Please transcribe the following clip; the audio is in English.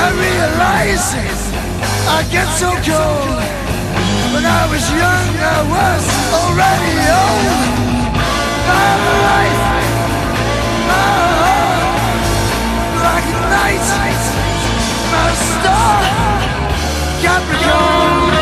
I realize I get so cold. When I was young, I was already old. My life, my heart, like a night, my star, Capricorn.